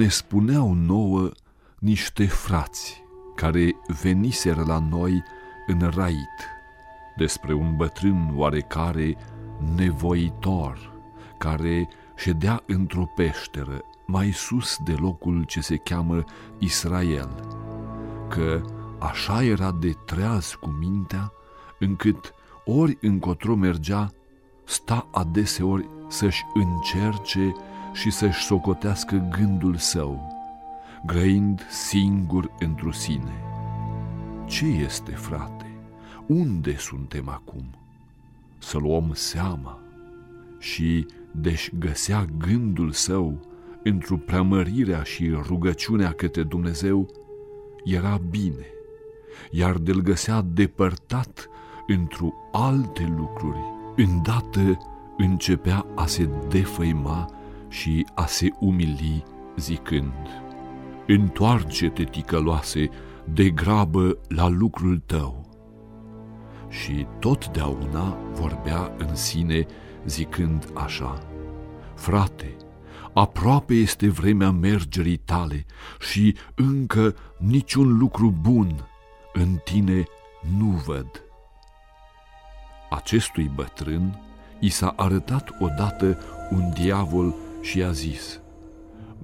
ne spuneau nouă niște frați care veniseră la noi în rait despre un bătrân oarecare nevoitor care ședea într-o peșteră mai sus de locul ce se cheamă Israel, că așa era de treaz cu mintea, încât ori încotro mergea, sta adeseori să-și încerce și să-și socotească gândul său, grăind singur întru sine. Ce este, frate? Unde suntem acum? Să luăm seama și deși găsea gândul său într-o preamărirea și rugăciunea către Dumnezeu, era bine, iar de-l găsea depărtat într-o alte lucruri, îndată începea a se defăima și a se umili zicând, Întoarce-te, ticăloase, de grabă la lucrul tău. Și totdeauna vorbea în sine zicând așa, Frate, aproape este vremea mergerii tale și încă niciun lucru bun în tine nu văd. Acestui bătrân i s-a arătat odată un diavol și i-a zis,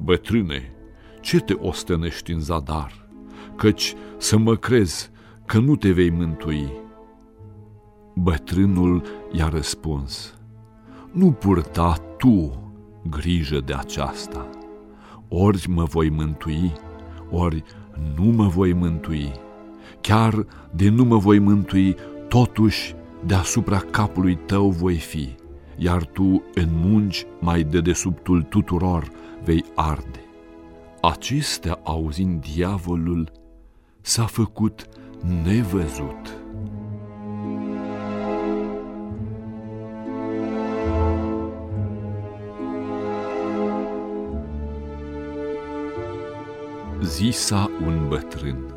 Bătrâne, ce te ostănești în zadar? Căci să mă crezi că nu te vei mântui. Bătrânul i-a răspuns, Nu purta tu grijă de aceasta. Ori mă voi mântui, ori nu mă voi mântui. Chiar de nu mă voi mântui, totuși deasupra capului tău voi fi, iar tu în munci mai de desubtul tuturor vei arde. Acestea auzind diavolul, s-a făcut nevăzut. Zisa un bătrân,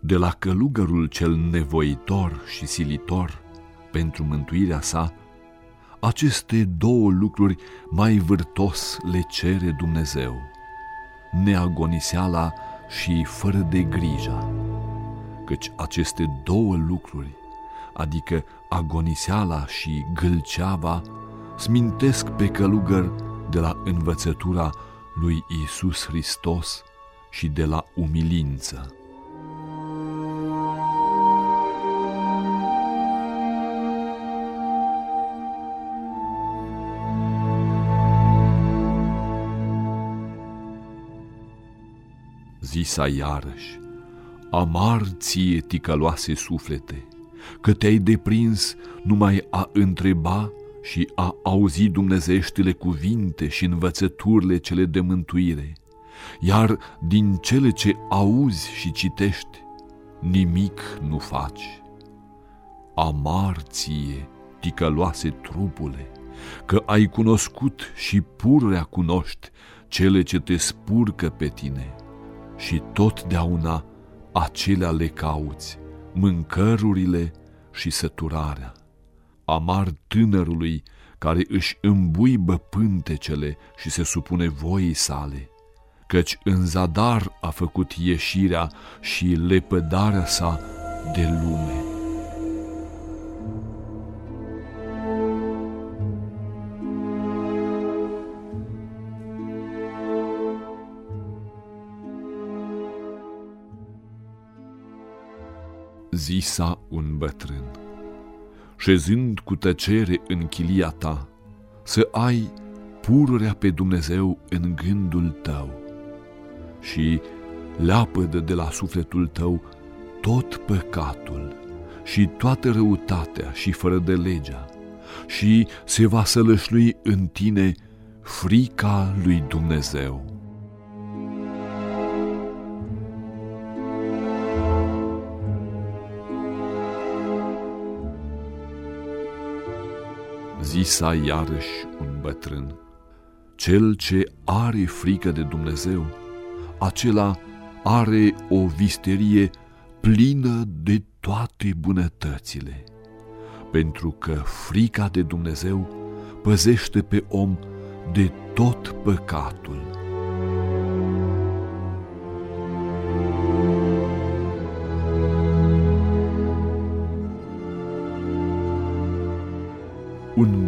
de la călugărul cel nevoitor și silitor pentru mântuirea sa, aceste două lucruri mai vârtos le cere Dumnezeu, neagoniseala și fără de grija, căci aceste două lucruri, adică agoniseala și gâlceava, smintesc pe călugăr de la învățătura lui Isus Hristos și de la umilință. Zisa iarăși, amar ție ticăloase suflete, că te-ai deprins numai a întreba și a auzi dumnezeștile cuvinte și învățăturile cele de mântuire – iar din cele ce auzi și citești, nimic nu faci. Amar ție, ticăloase trupule, că ai cunoscut și pururea cunoști cele ce te spurcă pe tine și totdeauna acelea le cauți, mâncărurile și săturarea. Amar tânărului care își îmbuibă pântecele și se supune voii sale, căci în zadar a făcut ieșirea și lepădarea sa de lume. Zisa un bătrân, șezând cu tăcere în chilia ta, să ai pururea pe Dumnezeu în gândul tău și leapădă de la sufletul tău tot păcatul și toată răutatea și fără de legea și se va sălășlui în tine frica lui Dumnezeu. Zisa iarăși un bătrân, cel ce are frică de Dumnezeu, acela are o visterie plină de toate bunătățile, pentru că frica de Dumnezeu păzește pe om de tot păcatul.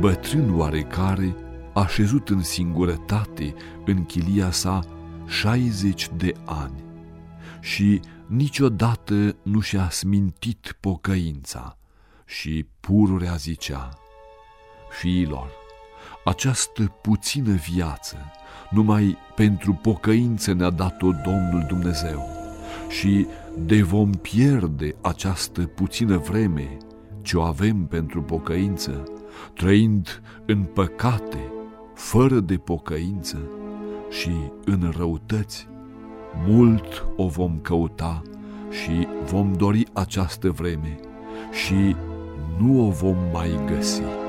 Bătrân oarecare, așezut în singurătate în chilia sa 60 de ani și niciodată nu și-a smintit pocăința și pururea zicea, Fiilor, această puțină viață numai pentru pocăință ne-a dat-o Domnul Dumnezeu și de vom pierde această puțină vreme ce o avem pentru pocăință, trăind în păcate, fără de pocăință și în răutăți, mult o vom căuta și vom dori această vreme și nu o vom mai găsi.